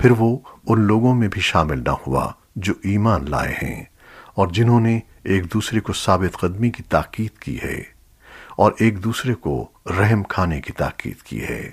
پھر وہ ان لوگوں میں بھی شامل نہ ہوا جو ایمان لائے ہیں اور جنہوں نے ایک دوسرے کو ثابت قدمی کی تاکید کی ہے اور ایک دوسرے کو رحم کھانے کی تاکید کی ہے۔